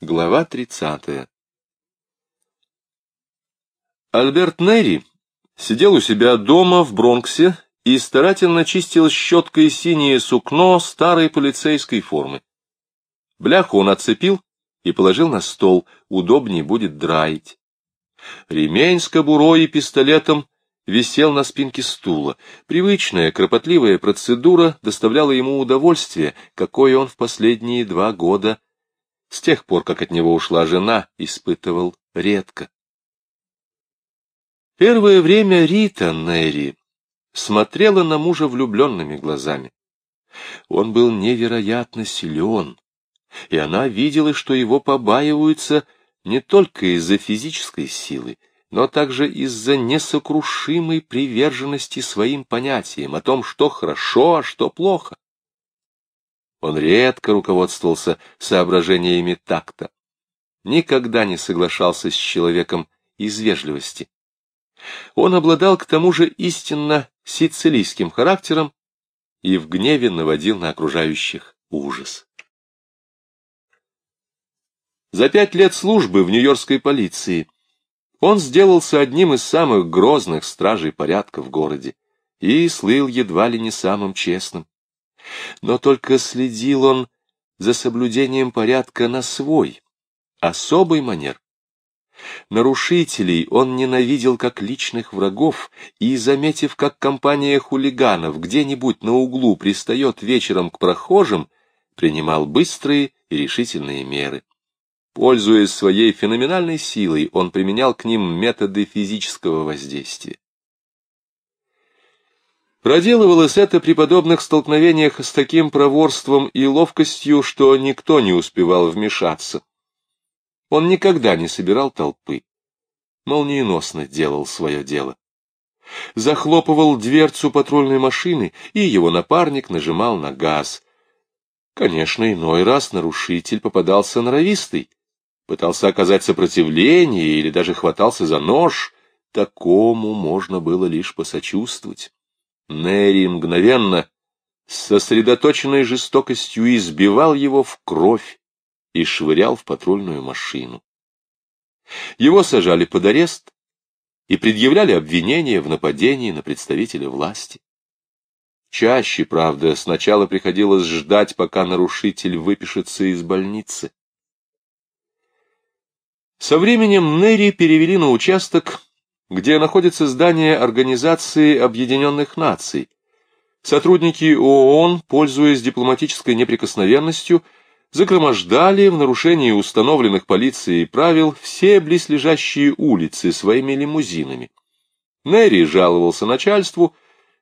Глава 30. Альберт Нерри сидел у себя дома в Бронксе и старательно чистил щеткой синее сукно старой полицейской формы. Бляху он отцепил и положил на стол, удобнее будет драить. Ремень с кобурой и пистолетом висел на спинке стула. Привычная, кропотливая процедура доставляла ему удовольствие, какое он в последние два года с тех пор, как от него ушла жена, испытывал редко. Первое время Рита Нерри смотрела на мужа влюбленными глазами. Он был невероятно силен, и она видела, что его побаиваются не только из-за физической силы, но также из-за несокрушимой приверженности своим понятиям о том, что хорошо, а что плохо. Он редко руководствовался соображениями такта. Никогда не соглашался с человеком из вежливости. Он обладал к тому же истинно сицилийским характером и в гневе наводил на окружающих ужас. За пять лет службы в нью-йоркской полиции он сделался одним из самых грозных стражей порядка в городе и слыл едва ли не самым честным но только следил он за соблюдением порядка на свой, особый манер. Нарушителей он ненавидел как личных врагов, и, заметив, как компания хулиганов где-нибудь на углу пристает вечером к прохожим, принимал быстрые и решительные меры. Пользуясь своей феноменальной силой, он применял к ним методы физического воздействия. Проделывалось это при подобных столкновениях с таким проворством и ловкостью, что никто не успевал вмешаться. Он никогда не собирал толпы. Молниеносно делал свое дело. Захлопывал дверцу патрульной машины, и его напарник нажимал на газ. Конечно, иной раз нарушитель попадался норовистый, пытался оказать сопротивление или даже хватался за нож. Такому можно было лишь посочувствовать. Нерри мгновенно, сосредоточенной жестокостью, избивал его в кровь и швырял в патрульную машину. Его сажали под арест и предъявляли обвинения в нападении на представителя власти. Чаще, правда, сначала приходилось ждать, пока нарушитель выпишется из больницы. Со временем Нерри перевели на участок, где находится здание Организации Объединенных Наций. Сотрудники ООН, пользуясь дипломатической неприкосновенностью, загромождали в нарушении установленных полицией правил все близлежащие улицы своими лимузинами. Нерри жаловался начальству,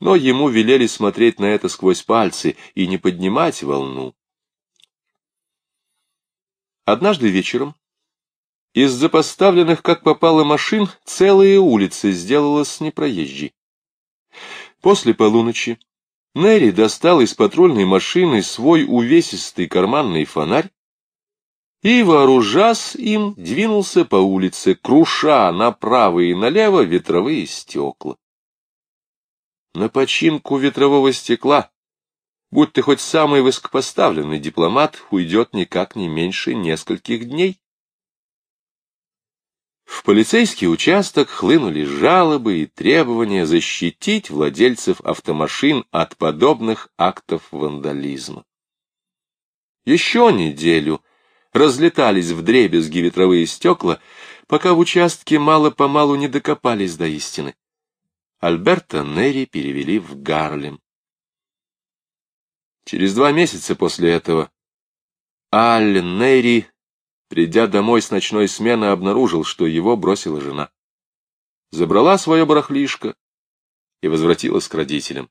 но ему велели смотреть на это сквозь пальцы и не поднимать волну. Однажды вечером из-за поставленных, как попало, машин целые улицы сделалась непроезжей. После полуночи Нерри достал из патрульной машины свой увесистый карманный фонарь и, вооружась им, двинулся по улице, круша направо и налево ветровые стекла. На починку ветрового стекла, будь ты хоть самый высокопоставленный дипломат, уйдет никак не меньше нескольких дней. В полицейский участок хлынули жалобы и требования защитить владельцев автомашин от подобных актов вандализма. Еще неделю разлетались в дребезги ветровые стекла, пока в участке мало-помалу не докопались до истины. Альберта Нерри перевели в Гарлем. Через два месяца после этого Аль Нерри Придя домой с ночной смены, обнаружил, что его бросила жена. Забрала свое барахлишко и возвратилась к родителям.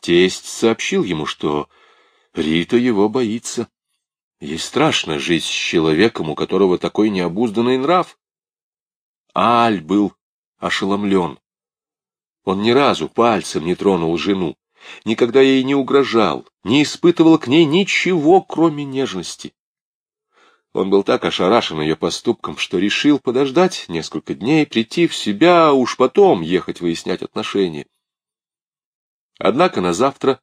Тесть сообщил ему, что Рита его боится. Ей страшно жить с человеком, у которого такой необузданный нрав. Аль был ошеломлен. Он ни разу пальцем не тронул жену, никогда ей не угрожал, не испытывал к ней ничего, кроме нежности. Он был так ошарашен ее поступком, что решил подождать несколько дней, прийти в себя, а уж потом ехать выяснять отношения. Однако на завтра,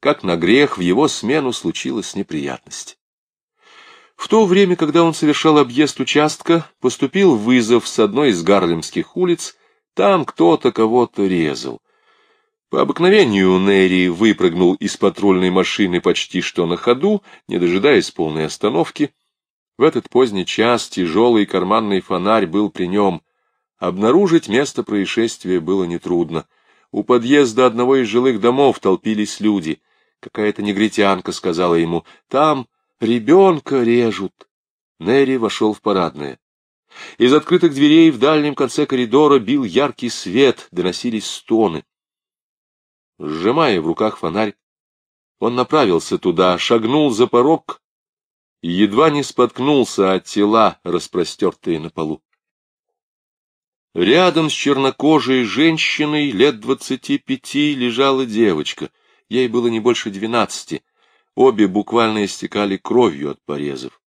как на грех, в его смену случилась неприятность. В то время, когда он совершал объезд участка, поступил вызов с одной из гарлемских улиц, там кто-то кого-то резал. По обыкновению Нерри выпрыгнул из патрульной машины почти что на ходу, не дожидаясь полной остановки. В этот поздний час тяжелый карманный фонарь был при нем. Обнаружить место происшествия было нетрудно. У подъезда одного из жилых домов толпились люди. Какая-то негритянка сказала ему, «Там ребенка режут». Нерри вошел в парадное. Из открытых дверей в дальнем конце коридора бил яркий свет, доносились стоны. Сжимая в руках фонарь, он направился туда, шагнул за порог и едва не споткнулся от тела, распростертые на полу. Рядом с чернокожей женщиной лет двадцати пяти лежала девочка, ей было не больше двенадцати, обе буквально истекали кровью от порезов.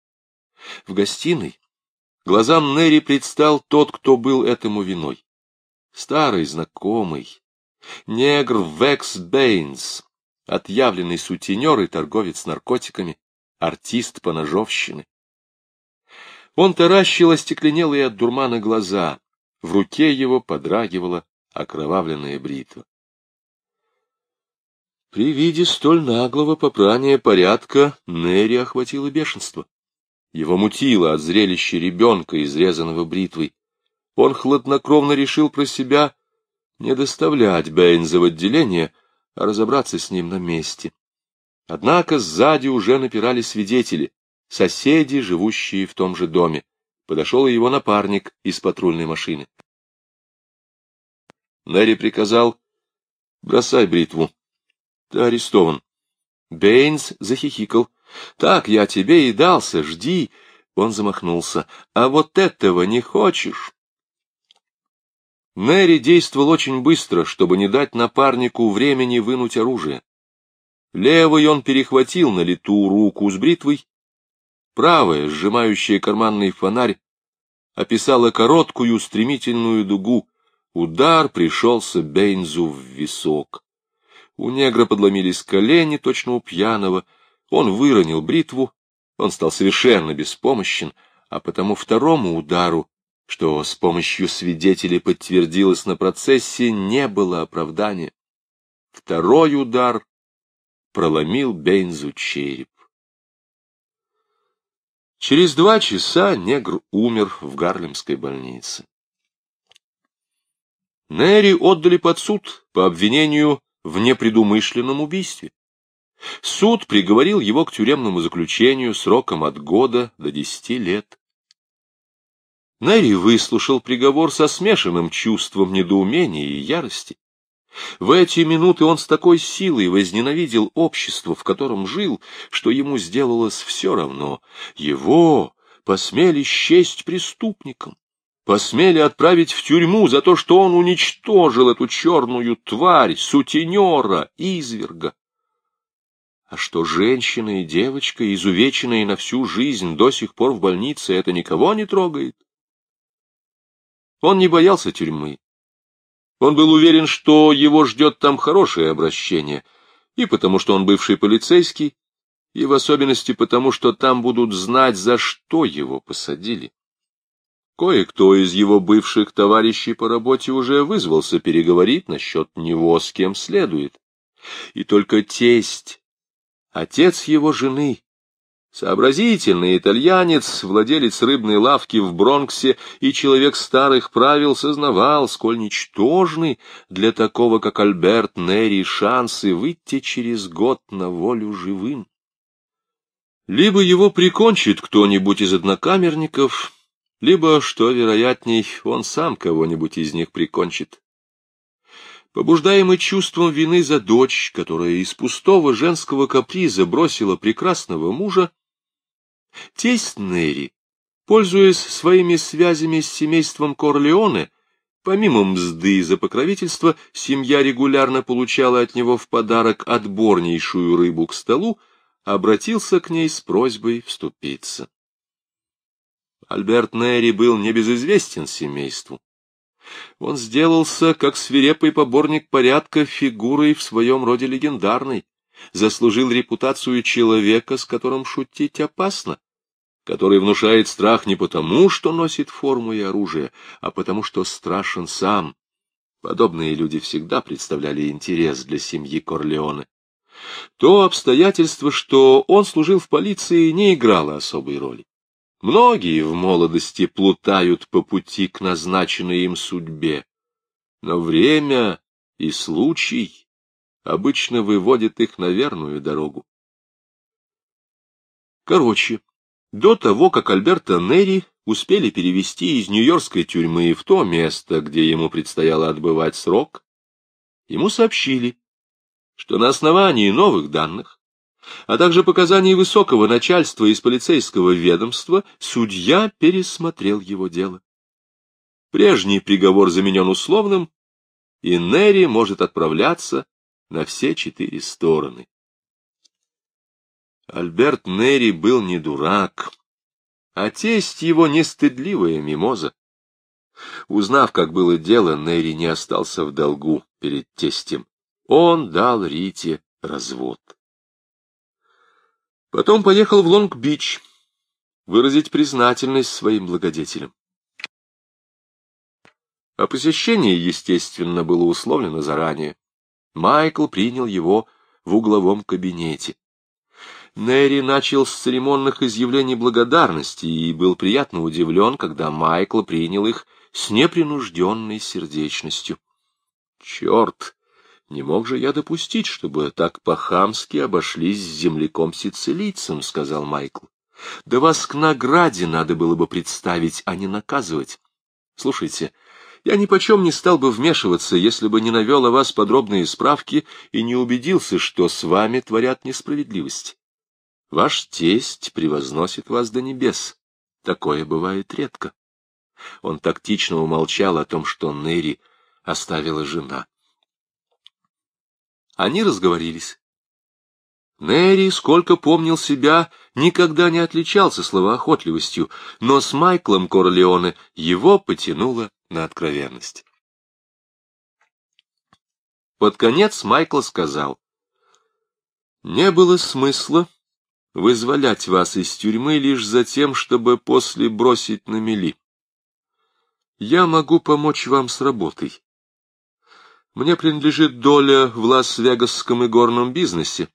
В гостиной глазам Нерри предстал тот, кто был этому виной. Старый знакомый, негр Векс Бэйнс, отъявленный сутенер и торговец наркотиками, артист поножовщины. Он таращил остекленелые от дурмана глаза, в руке его подрагивала окровавленная бритва. При виде столь наглого попрания порядка Нерри охватило бешенство. Его мутило от зрелища ребенка, изрезанного бритвой. Он хладнокровно решил про себя не доставлять Бэйнза в отделение, а разобраться с ним на месте. Однако сзади уже напирали свидетели, соседи, живущие в том же доме. Подошел и его напарник из патрульной машины. Нэри приказал, бросай бритву. Ты арестован. Бэйнс захихикал. Так я тебе и дался, жди. Он замахнулся. А вот этого не хочешь? Нэри действовал очень быстро, чтобы не дать напарнику времени вынуть оружие. Левый он перехватил на лету руку с бритвой, правая, сжимающая карманный фонарь, описала короткую стремительную дугу. Удар пришелся Бейнзу в висок. У негра подломились колени, точно у пьяного. Он выронил бритву, он стал совершенно беспомощен, а потому второму удару что с помощью свидетелей подтвердилось на процессе, не было оправдания. Второй удар проломил Бейнзу череп. Через два часа негр умер в Гарлемской больнице. Нерри отдали под суд по обвинению в непредумышленном убийстве. Суд приговорил его к тюремному заключению сроком от года до десяти лет. Нэри выслушал приговор со смешанным чувством недоумения и ярости. В эти минуты он с такой силой возненавидел общество, в котором жил, что ему сделалось все равно. Его посмели счесть преступником, посмели отправить в тюрьму за то, что он уничтожил эту черную тварь, сутенера, изверга. А что женщина и девочка, изувеченные на всю жизнь, до сих пор в больнице, это никого не трогает? Он не боялся тюрьмы. Он был уверен, что его ждет там хорошее обращение, и потому что он бывший полицейский, и в особенности потому, что там будут знать, за что его посадили. Кое-кто из его бывших товарищей по работе уже вызвался переговорить насчет него с кем следует. И только тесть, отец его жены, Сообразительный итальянец, владелец рыбной лавки в Бронксе и человек старых правил сознавал, сколь ничтожны для такого, как Альберт Нерри, шансы выйти через год на волю живым. Либо его прикончит кто-нибудь из однокамерников, либо, что вероятней, он сам кого-нибудь из них прикончит. Побуждаемый чувством вины за дочь, которая из пустого женского каприза бросила прекрасного мужа, Тесть Нерри, пользуясь своими связями с семейством Корлеоне, помимо мзды за покровительство, семья регулярно получала от него в подарок отборнейшую рыбу к столу, обратился к ней с просьбой вступиться. Альберт Нерри был небезызвестен семейству. Он сделался, как свирепый поборник порядка, фигурой в своем роде легендарной, заслужил репутацию человека, с которым шутить опасно, который внушает страх не потому, что носит форму и оружие, а потому, что страшен сам. Подобные люди всегда представляли интерес для семьи Корлеоне. То обстоятельство, что он служил в полиции, не играло особой роли. Многие в молодости плутают по пути к назначенной им судьбе, но время и случай обычно выводят их на верную дорогу. Короче, до того, как Альберта Нерри успели перевести из нью-йоркской тюрьмы в то место, где ему предстояло отбывать срок, ему сообщили, что на основании новых данных, а также показаний высокого начальства из полицейского ведомства, судья пересмотрел его дело. Прежний приговор заменен условным, и Нерри может отправляться на все четыре стороны. Альберт Нерри был не дурак, а тесть его не стыдливая мимоза. Узнав, как было дело, Нерри не остался в долгу перед тестем. Он дал Рите развод. Потом поехал в Лонг-Бич выразить признательность своим благодетелям. О посещении, естественно, было условлено заранее. Майкл принял его в угловом кабинете. Нерри начал с церемонных изъявлений благодарности и был приятно удивлен, когда Майкл принял их с непринужденной сердечностью. Черт! Не мог же я допустить, чтобы так по-хамски обошлись с земляком-сицилийцем, — сказал Майкл. Да вас к награде надо было бы представить, а не наказывать. Слушайте, я ни почем не стал бы вмешиваться, если бы не навел о вас подробные справки и не убедился, что с вами творят несправедливость. Ваш тесть превозносит вас до небес. Такое бывает редко. Он тактично умолчал о том, что Нерри оставила жена. Они разговорились. Нэри, сколько помнил себя, никогда не отличался словоохотливостью, но с Майклом Корлеоне его потянуло на откровенность. Под конец Майкл сказал, «Не было смысла вызволять вас из тюрьмы лишь за тем, чтобы после бросить на мели. Я могу помочь вам с работой. Мне принадлежит доля в Лас-Вегасском и горном бизнесе.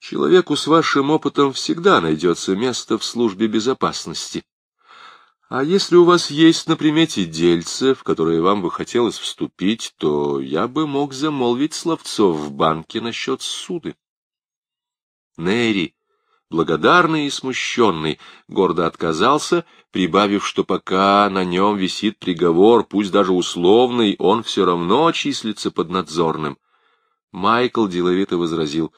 Человеку с вашим опытом всегда найдется место в службе безопасности. А если у вас есть на примете дельце, в которое вам бы хотелось вступить, то я бы мог замолвить словцов в банке насчет суды. Нэри благодарный и смущенный, гордо отказался, прибавив, что пока на нем висит приговор, пусть даже условный, он все равно числится поднадзорным. Майкл деловито возразил,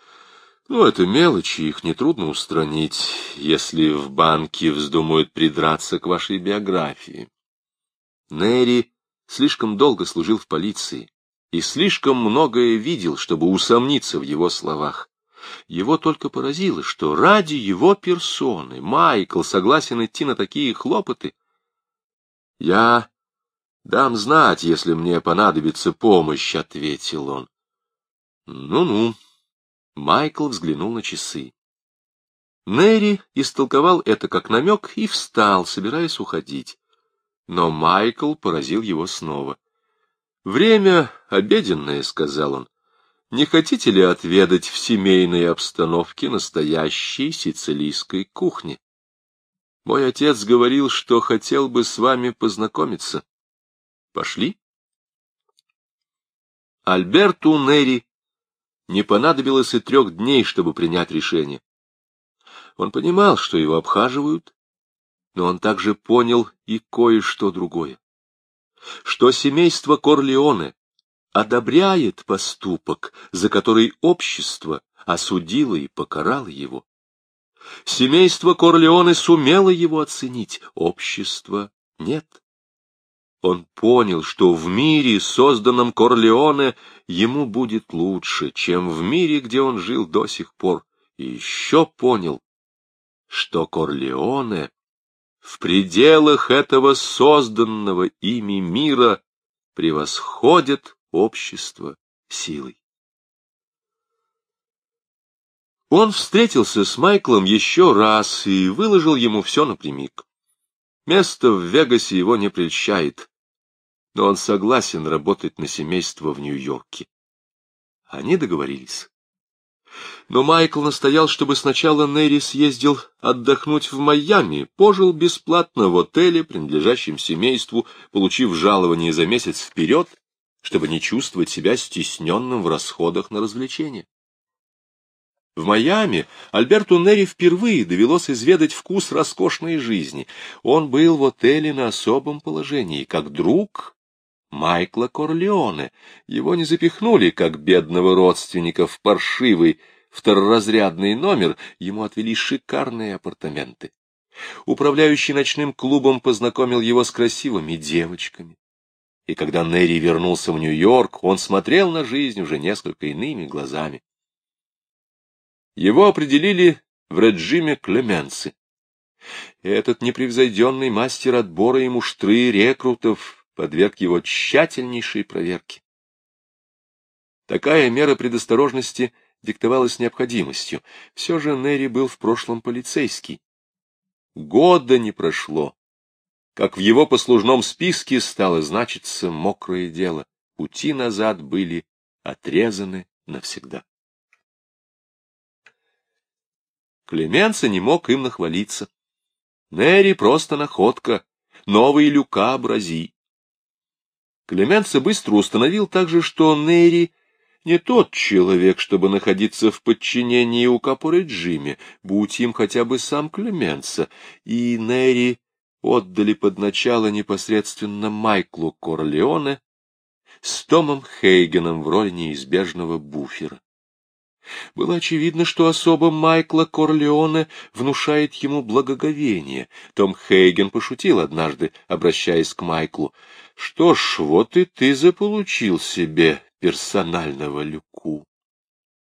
«Ну, это мелочи, их нетрудно устранить, если в банке вздумают придраться к вашей биографии». Нерри слишком долго служил в полиции и слишком многое видел, чтобы усомниться в его словах. Его только поразило, что ради его персоны Майкл согласен идти на такие хлопоты. «Я дам знать, если мне понадобится помощь», — ответил он. «Ну-ну». Майкл взглянул на часы. Нэри истолковал это как намек и встал, собираясь уходить. Но Майкл поразил его снова. «Время обеденное», — сказал он. Не хотите ли отведать в семейной обстановке настоящей сицилийской кухни? Мой отец говорил, что хотел бы с вами познакомиться. Пошли? Альберту Нери не понадобилось и трех дней, чтобы принять решение. Он понимал, что его обхаживают, но он также понял и кое-что другое. Что семейство Корлеоне одобряет поступок, за который общество осудило и покарало его. Семейство Корлеоне сумело его оценить, общество нет. Он понял, что в мире, созданном Корлеоне, ему будет лучше, чем в мире, где он жил до сих пор, и еще понял, что Корлеоне в пределах этого созданного ими мира превосходят общество силой. Он встретился с Майклом еще раз и выложил ему все напрямик. Место в Вегасе его не прельщает, но он согласен работать на семейство в Нью-Йорке. Они договорились. Но Майкл настоял, чтобы сначала Нерри съездил отдохнуть в Майами, пожил бесплатно в отеле, принадлежащем семейству, получив жалование за месяц вперед, чтобы не чувствовать себя стесненным в расходах на развлечения. В Майами Альберту Нерри впервые довелось изведать вкус роскошной жизни. Он был в отеле на особом положении, как друг Майкла Корлеоне. Его не запихнули, как бедного родственника, в паршивый второразрядный номер, ему отвели шикарные апартаменты. Управляющий ночным клубом познакомил его с красивыми девочками. И когда Нерри вернулся в Нью-Йорк, он смотрел на жизнь уже несколько иными глазами. Его определили в режиме Клеменцы. Этот непревзойденный мастер отбора и муштры рекрутов подверг его тщательнейшей проверке. Такая мера предосторожности диктовалась необходимостью. Все же Нерри был в прошлом полицейский. Года не прошло, как в его послужном списке стало значиться мокрое дело. Пути назад были отрезаны навсегда. Клеменца не мог им нахвалиться. Нерри просто находка, новый люка образи. Клеменца быстро установил также, что Нерри не тот человек, чтобы находиться в подчинении у Капоры Джимми, будь им хотя бы сам Клеменца, и Нерри отдали под начало непосредственно Майклу Корлеоне с Томом Хейгеном в роли неизбежного буфера. Было очевидно, что особо Майкла Корлеоне внушает ему благоговение. Том Хейген пошутил однажды, обращаясь к Майклу. — Что ж, вот и ты заполучил себе персонального люку.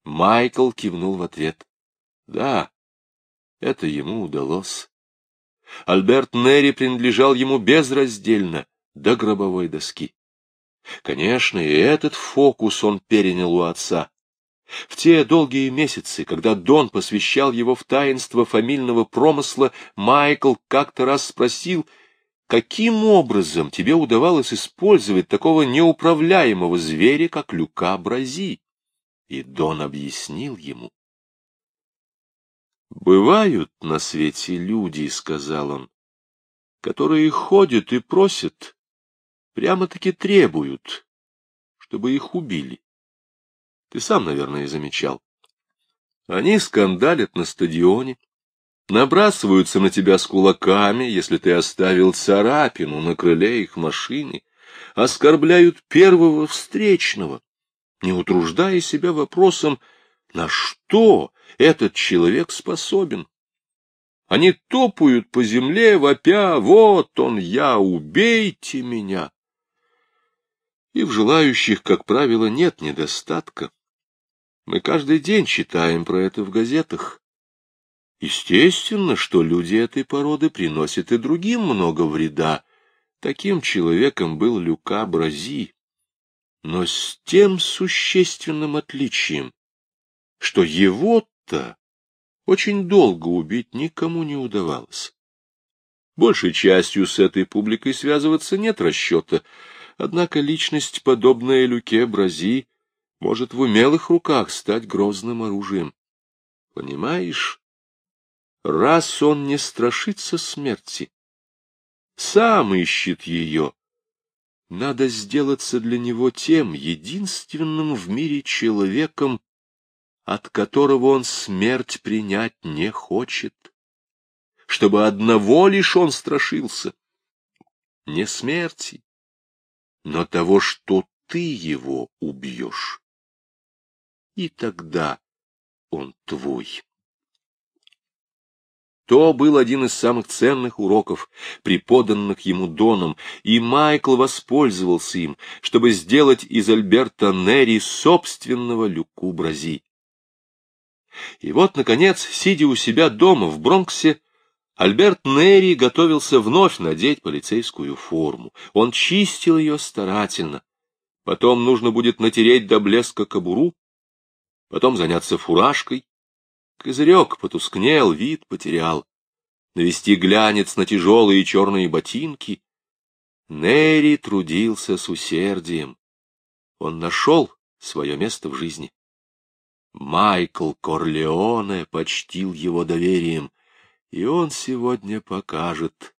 Майкл кивнул в ответ. — Да, это ему удалось. Альберт Нерри принадлежал ему безраздельно, до гробовой доски. Конечно, и этот фокус он перенял у отца. В те долгие месяцы, когда Дон посвящал его в таинство фамильного промысла, Майкл как-то раз спросил, каким образом тебе удавалось использовать такого неуправляемого зверя, как Люка Брази? И Дон объяснил ему. «Бывают на свете люди, — сказал он, — которые ходят и просят, прямо-таки требуют, чтобы их убили. Ты сам, наверное, замечал. Они скандалят на стадионе, набрасываются на тебя с кулаками, если ты оставил царапину на крыле их машины, оскорбляют первого встречного, не утруждая себя вопросом, на что этот человек способен. Они топают по земле, вопя, вот он я, убейте меня. И в желающих, как правило, нет недостатка. Мы каждый день читаем про это в газетах. Естественно, что люди этой породы приносят и другим много вреда. Таким человеком был Люка Брази. Но с тем существенным отличием, что его-то очень долго убить никому не удавалось. Большей частью с этой публикой связываться нет расчета, однако личность, подобная Люке Брази, может в умелых руках стать грозным оружием. Понимаешь, раз он не страшится смерти, сам ищет ее, надо сделаться для него тем единственным в мире человеком, от которого он смерть принять не хочет, чтобы одного лишь он страшился, не смерти, но того, что ты его убьешь и тогда он твой. То был один из самых ценных уроков, преподанных ему Доном, и Майкл воспользовался им, чтобы сделать из Альберта Нерри собственного Люку Брази. И вот, наконец, сидя у себя дома в Бронксе, Альберт Нерри готовился вновь надеть полицейскую форму. Он чистил ее старательно. Потом нужно будет натереть до блеска кобуру, потом заняться фуражкой. Козырек потускнел, вид потерял. Навести глянец на тяжелые черные ботинки. Нерри трудился с усердием. Он нашел свое место в жизни. Майкл Корлеоне почтил его доверием, и он сегодня покажет,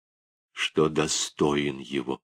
что достоин его.